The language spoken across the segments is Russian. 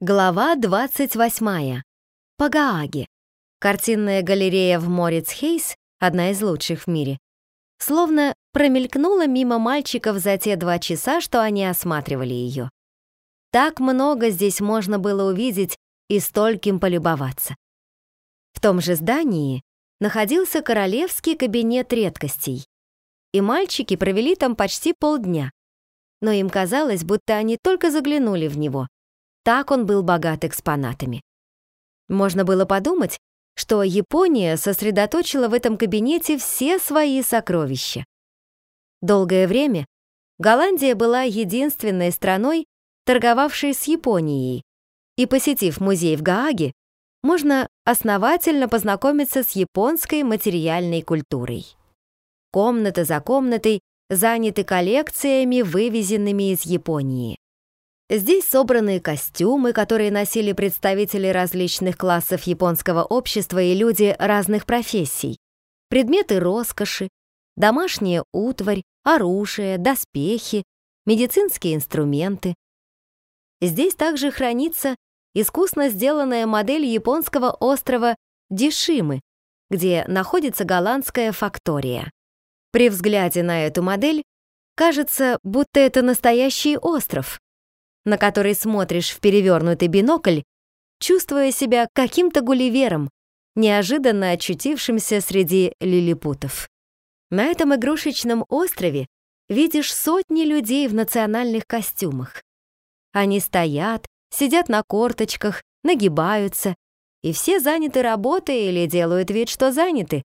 Глава 28. По Гааге. Картинная галерея в Морец-Хейс, одна из лучших в мире, словно промелькнула мимо мальчиков за те два часа, что они осматривали ее. Так много здесь можно было увидеть и стольким полюбоваться. В том же здании находился королевский кабинет редкостей, и мальчики провели там почти полдня, но им казалось, будто они только заглянули в него — так он был богат экспонатами. Можно было подумать, что Япония сосредоточила в этом кабинете все свои сокровища. Долгое время Голландия была единственной страной, торговавшей с Японией, и, посетив музей в Гааге, можно основательно познакомиться с японской материальной культурой. Комната за комнатой заняты коллекциями, вывезенными из Японии. Здесь собраны костюмы, которые носили представители различных классов японского общества и люди разных профессий, предметы роскоши, домашняя утварь, оружие, доспехи, медицинские инструменты. Здесь также хранится искусно сделанная модель японского острова Дишимы, где находится голландская фактория. При взгляде на эту модель кажется, будто это настоящий остров, на который смотришь в перевернутый бинокль, чувствуя себя каким-то гулливером, неожиданно очутившимся среди лилипутов. На этом игрушечном острове видишь сотни людей в национальных костюмах. Они стоят, сидят на корточках, нагибаются, и все заняты работой или делают вид, что заняты,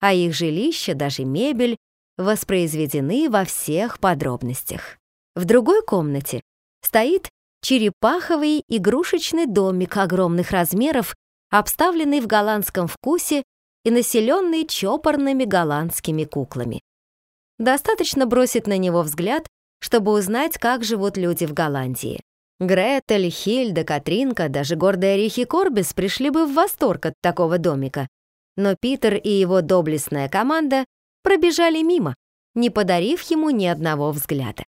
а их жилища, даже мебель, воспроизведены во всех подробностях. В другой комнате стоит черепаховый игрушечный домик огромных размеров, обставленный в голландском вкусе и населенный чопорными голландскими куклами. Достаточно бросить на него взгляд, чтобы узнать, как живут люди в Голландии. Гретель, Хильда, Катринка, даже гордая Рихи Корбис пришли бы в восторг от такого домика. Но Питер и его доблестная команда пробежали мимо, не подарив ему ни одного взгляда.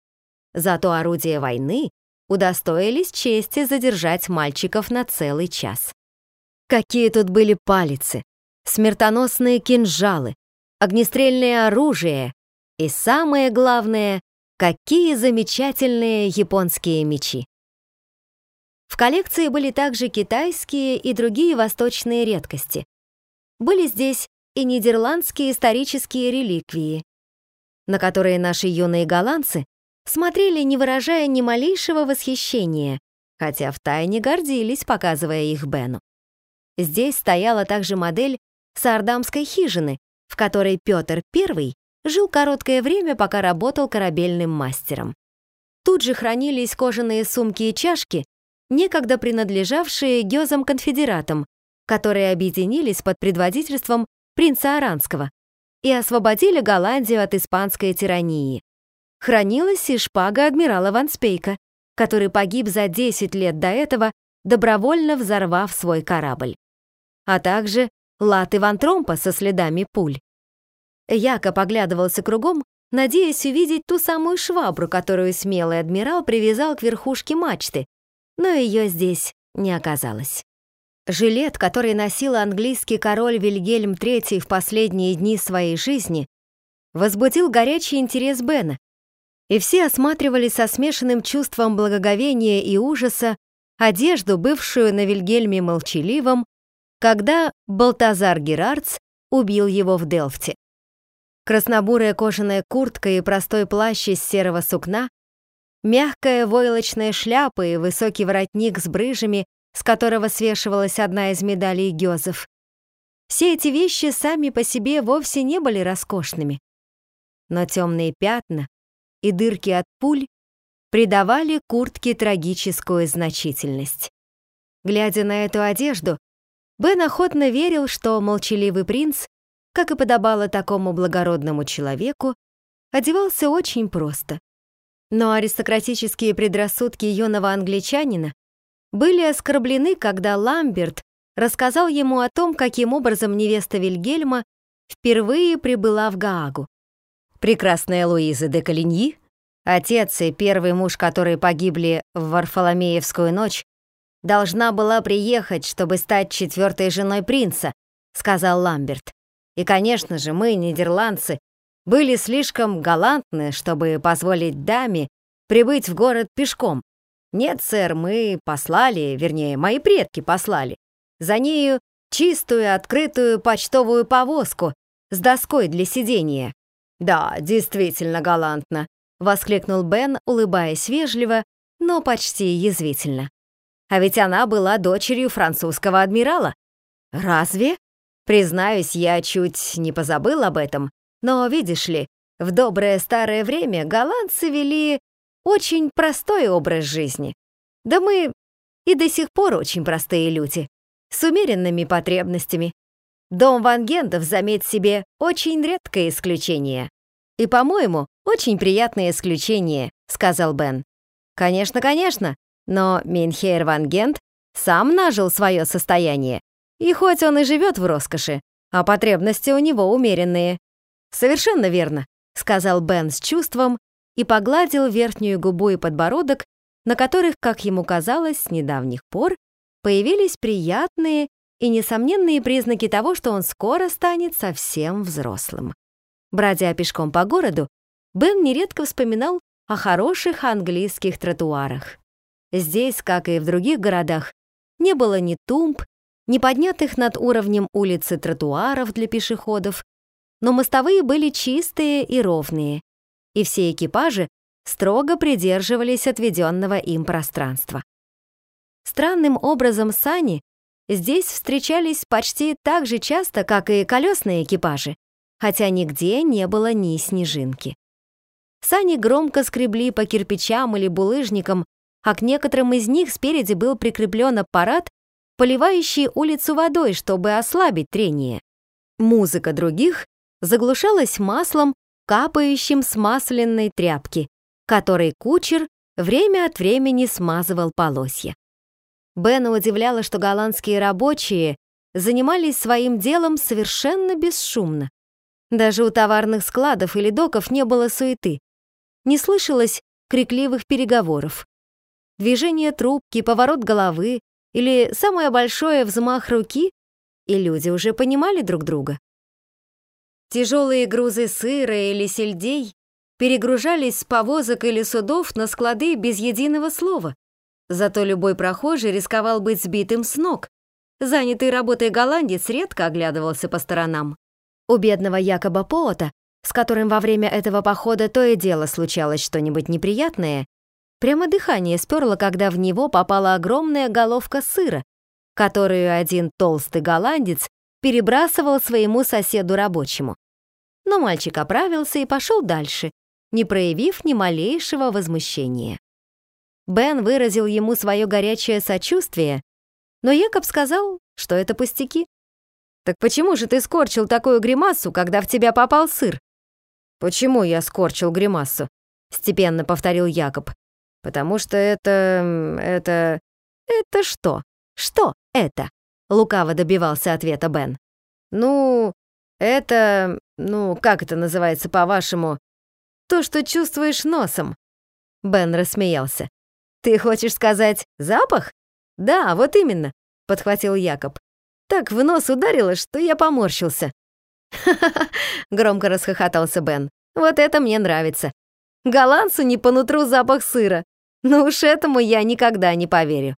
Зато орудие войны удостоились чести задержать мальчиков на целый час. Какие тут были палицы, смертоносные кинжалы, огнестрельное оружие и, самое главное, какие замечательные японские мечи. В коллекции были также китайские и другие восточные редкости. Были здесь и нидерландские исторические реликвии, на которые наши юные голландцы смотрели, не выражая ни малейшего восхищения, хотя втайне гордились, показывая их Бену. Здесь стояла также модель сардамской хижины, в которой Петр I жил короткое время, пока работал корабельным мастером. Тут же хранились кожаные сумки и чашки, некогда принадлежавшие гёзам-конфедератам, которые объединились под предводительством принца Аранского и освободили Голландию от испанской тирании хранилась и шпага адмирала Ван Спейка, который погиб за 10 лет до этого, добровольно взорвав свой корабль. А также латы Ван Тромпа со следами пуль. Яко поглядывался кругом, надеясь увидеть ту самую швабру, которую смелый адмирал привязал к верхушке мачты, но ее здесь не оказалось. Жилет, который носил английский король Вильгельм III в последние дни своей жизни, возбудил горячий интерес Бена, и все осматривали со смешанным чувством благоговения и ужаса одежду, бывшую на Вильгельме Молчаливом, когда Балтазар Герардс убил его в Делфте. Краснобурая кожаная куртка и простой плащ из серого сукна, мягкая войлочная шляпа и высокий воротник с брыжами, с которого свешивалась одна из медалей Гёзов. Все эти вещи сами по себе вовсе не были роскошными. Но темные пятна, и дырки от пуль придавали куртке трагическую значительность. Глядя на эту одежду, Бен охотно верил, что молчаливый принц, как и подобало такому благородному человеку, одевался очень просто. Но аристократические предрассудки юного англичанина были оскорблены, когда Ламберт рассказал ему о том, каким образом невеста Вильгельма впервые прибыла в Гаагу. Прекрасная Луиза де Калиньи, отец и первый муж, которые погибли в Варфоломеевскую ночь, должна была приехать, чтобы стать четвертой женой принца», — сказал Ламберт. «И, конечно же, мы, нидерландцы, были слишком галантны, чтобы позволить даме прибыть в город пешком. Нет, сэр, мы послали, вернее, мои предки послали, за нею чистую открытую почтовую повозку с доской для сидения. «Да, действительно галантно», — воскликнул Бен, улыбаясь вежливо, но почти язвительно. «А ведь она была дочерью французского адмирала». «Разве?» Признаюсь, я чуть не позабыл об этом, но, видишь ли, в доброе старое время голландцы вели очень простой образ жизни. Да мы и до сих пор очень простые люди, с умеренными потребностями. Дом Ван Гендов, заметь себе, очень редкое исключение. И, по-моему, очень приятное исключение, сказал Бен. Конечно, конечно, но Минхейр Ван Гент сам нажил свое состояние. И хоть он и живет в роскоши, а потребности у него умеренные. Совершенно верно, сказал Бен с чувством и погладил верхнюю губу и подбородок, на которых, как ему казалось, с недавних пор появились приятные и несомненные признаки того, что он скоро станет совсем взрослым. Бродя пешком по городу, Бен нередко вспоминал о хороших английских тротуарах. Здесь, как и в других городах, не было ни тумб, ни поднятых над уровнем улицы тротуаров для пешеходов, но мостовые были чистые и ровные, и все экипажи строго придерживались отведенного им пространства. Странным образом сани здесь встречались почти так же часто, как и колесные экипажи, хотя нигде не было ни снежинки. Сани громко скребли по кирпичам или булыжникам, а к некоторым из них спереди был прикреплен аппарат, поливающий улицу водой, чтобы ослабить трение. Музыка других заглушалась маслом, капающим с масляной тряпки, которой кучер время от времени смазывал полосья. Бена удивляло, что голландские рабочие занимались своим делом совершенно бесшумно. Даже у товарных складов или доков не было суеты. Не слышалось крикливых переговоров. Движение трубки, поворот головы или самое большое взмах руки, и люди уже понимали друг друга. Тяжелые грузы сыра или сельдей перегружались с повозок или судов на склады без единого слова, Зато любой прохожий рисковал быть сбитым с ног. Занятый работой голландец редко оглядывался по сторонам. У бедного Якоба Поота, с которым во время этого похода то и дело случалось что-нибудь неприятное, прямо дыхание сперло, когда в него попала огромная головка сыра, которую один толстый голландец перебрасывал своему соседу рабочему. Но мальчик оправился и пошел дальше, не проявив ни малейшего возмущения. Бен выразил ему свое горячее сочувствие, но Якоб сказал, что это пустяки. «Так почему же ты скорчил такую гримасу, когда в тебя попал сыр?» «Почему я скорчил гримасу?» — степенно повторил Якоб. «Потому что это... это... это что? Что это?» — лукаво добивался ответа Бен. «Ну, это... ну, как это называется по-вашему? То, что чувствуешь носом». Бен рассмеялся. «Ты хочешь сказать запах?» «Да, вот именно», — подхватил Якоб. Так в нос ударило, что я поморщился. «Ха-ха-ха», — громко расхохотался Бен. «Вот это мне нравится. Голландцу не по нутру запах сыра. Ну уж этому я никогда не поверю».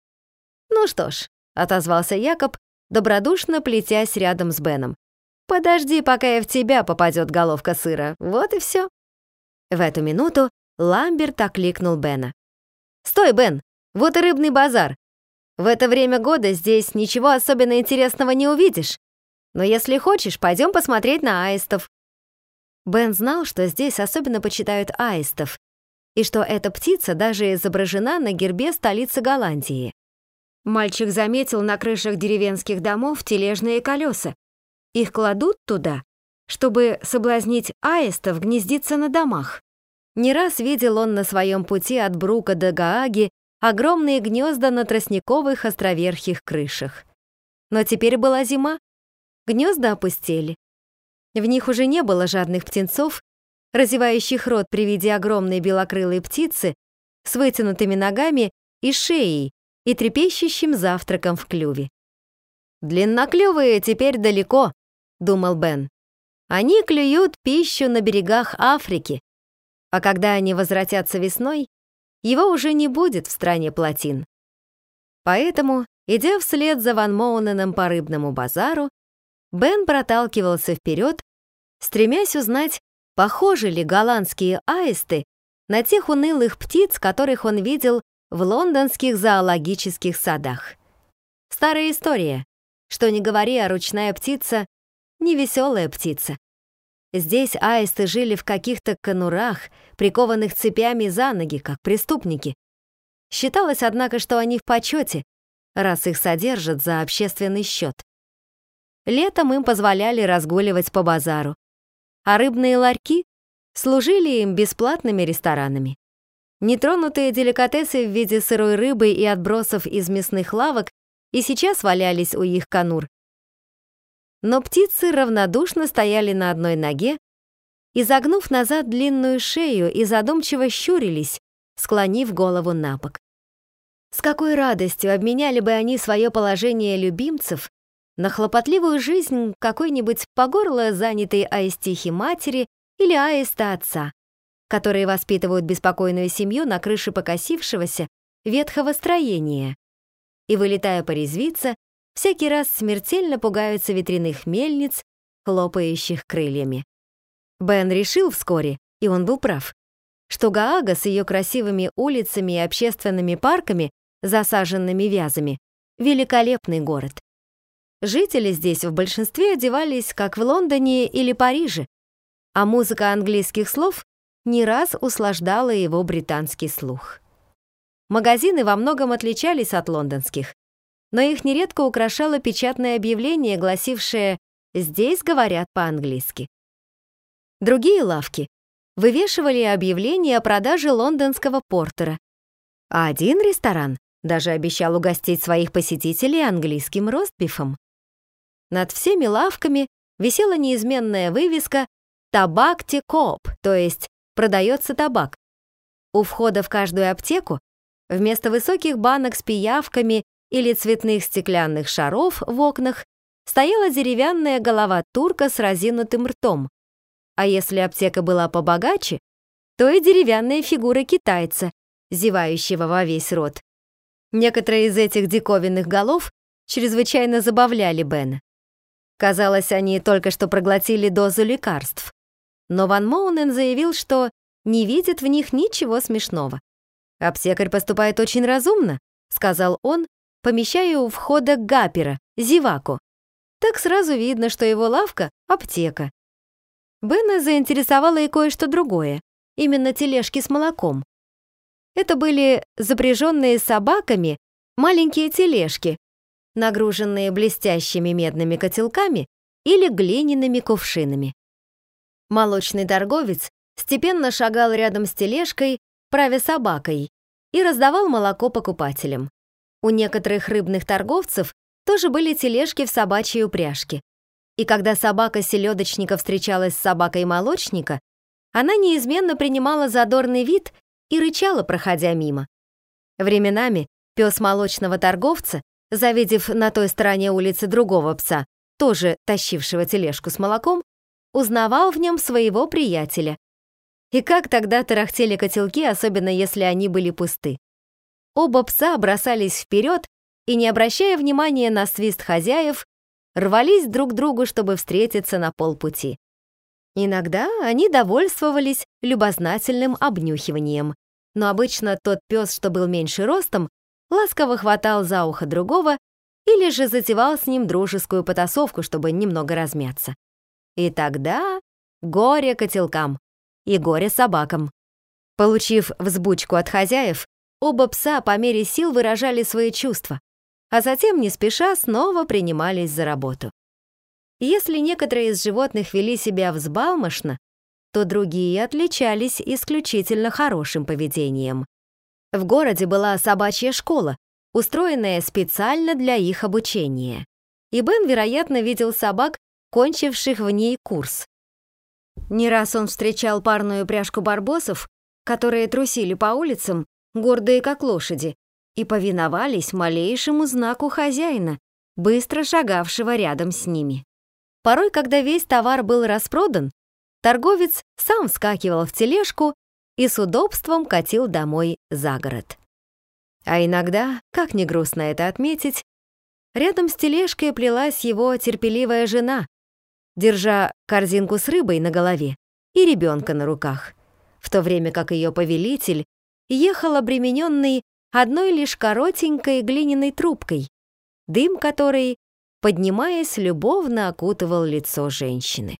«Ну что ж», — отозвался Якоб, добродушно плетясь рядом с Беном. «Подожди, пока и в тебя попадет головка сыра. Вот и все». В эту минуту Ламберт окликнул Бена. «Стой, Бен! Вот и рыбный базар. В это время года здесь ничего особенно интересного не увидишь. Но если хочешь, пойдем посмотреть на аистов». Бен знал, что здесь особенно почитают аистов, и что эта птица даже изображена на гербе столицы Голландии. Мальчик заметил на крышах деревенских домов тележные колеса. Их кладут туда, чтобы соблазнить аистов гнездиться на домах. Не раз видел он на своем пути от Брука до Гааги огромные гнезда на тростниковых островерхих крышах. Но теперь была зима, гнезда опустели. В них уже не было жадных птенцов, разевающих рот при виде огромной белокрылой птицы с вытянутыми ногами и шеей, и трепещущим завтраком в клюве. «Длинноклювые теперь далеко», — думал Бен. «Они клюют пищу на берегах Африки, а когда они возвратятся весной, его уже не будет в стране плотин. Поэтому, идя вслед за Ван Моуненом по рыбному базару, Бен проталкивался вперед, стремясь узнать, похожи ли голландские аисты на тех унылых птиц, которых он видел в лондонских зоологических садах. Старая история. Что не говори, а ручная птица — невеселая птица. Здесь аисты жили в каких-то конурах, прикованных цепями за ноги, как преступники. Считалось, однако, что они в почете, раз их содержат за общественный счет. Летом им позволяли разгуливать по базару, а рыбные ларьки служили им бесплатными ресторанами. Нетронутые деликатесы в виде сырой рыбы и отбросов из мясных лавок и сейчас валялись у их конур, но птицы равнодушно стояли на одной ноге, изогнув назад длинную шею и задумчиво щурились, склонив голову на бок. С какой радостью обменяли бы они свое положение любимцев на хлопотливую жизнь какой-нибудь по горло занятой аистихи матери или аиста отца, которые воспитывают беспокойную семью на крыше покосившегося ветхого строения и, вылетая порезвиться, всякий раз смертельно пугаются ветряных мельниц, хлопающих крыльями. Бен решил вскоре, и он был прав, что Гаага с ее красивыми улицами и общественными парками, засаженными вязами, великолепный город. Жители здесь в большинстве одевались, как в Лондоне или Париже, а музыка английских слов не раз услаждала его британский слух. Магазины во многом отличались от лондонских, но их нередко украшало печатное объявление, гласившее «Здесь говорят по-английски». Другие лавки вывешивали объявления о продаже лондонского портера, а один ресторан даже обещал угостить своих посетителей английским ростбифом. Над всеми лавками висела неизменная вывеска «Табак Текоп», то есть «Продается табак». У входа в каждую аптеку вместо высоких банок с пиявками или цветных стеклянных шаров в окнах стояла деревянная голова турка с разинутым ртом. А если аптека была побогаче, то и деревянная фигура китайца, зевающего во весь рот. Некоторые из этих диковинных голов чрезвычайно забавляли Бена. Казалось, они только что проглотили дозу лекарств. Но Ван Моунен заявил, что не видит в них ничего смешного. «Аптекарь поступает очень разумно», — сказал он, помещаю у входа гапера, зеваку. Так сразу видно, что его лавка — аптека. Бена заинтересовало и кое-что другое, именно тележки с молоком. Это были запряженные собаками маленькие тележки, нагруженные блестящими медными котелками или глиняными кувшинами. Молочный торговец степенно шагал рядом с тележкой, правя собакой, и раздавал молоко покупателям. У некоторых рыбных торговцев тоже были тележки в собачьей упряжке. И когда собака селедочника встречалась с собакой молочника, она неизменно принимала задорный вид и рычала, проходя мимо. Временами пес молочного торговца, завидев на той стороне улицы другого пса, тоже тащившего тележку с молоком, узнавал в нем своего приятеля. И как тогда тарахтели котелки, особенно если они были пусты. Оба пса бросались вперед и, не обращая внимания на свист хозяев, рвались друг к другу, чтобы встретиться на полпути. Иногда они довольствовались любознательным обнюхиванием, но обычно тот пес, что был меньше ростом, ласково хватал за ухо другого или же затевал с ним дружескую потасовку, чтобы немного размяться. И тогда горе котелкам и горе собакам. Получив взбучку от хозяев, Оба пса по мере сил выражали свои чувства, а затем не спеша снова принимались за работу. Если некоторые из животных вели себя взбалмошно, то другие отличались исключительно хорошим поведением. В городе была собачья школа, устроенная специально для их обучения. И Бен, вероятно, видел собак, кончивших в ней курс. Не раз он встречал парную пряжку барбосов, которые трусили по улицам, гордые как лошади, и повиновались малейшему знаку хозяина, быстро шагавшего рядом с ними. Порой, когда весь товар был распродан, торговец сам вскакивал в тележку и с удобством катил домой за город. А иногда, как не грустно это отметить, рядом с тележкой плелась его терпеливая жена, держа корзинку с рыбой на голове и ребенка на руках, в то время как ее повелитель ехал обремененный одной лишь коротенькой глиняной трубкой, дым которой, поднимаясь, любовно окутывал лицо женщины.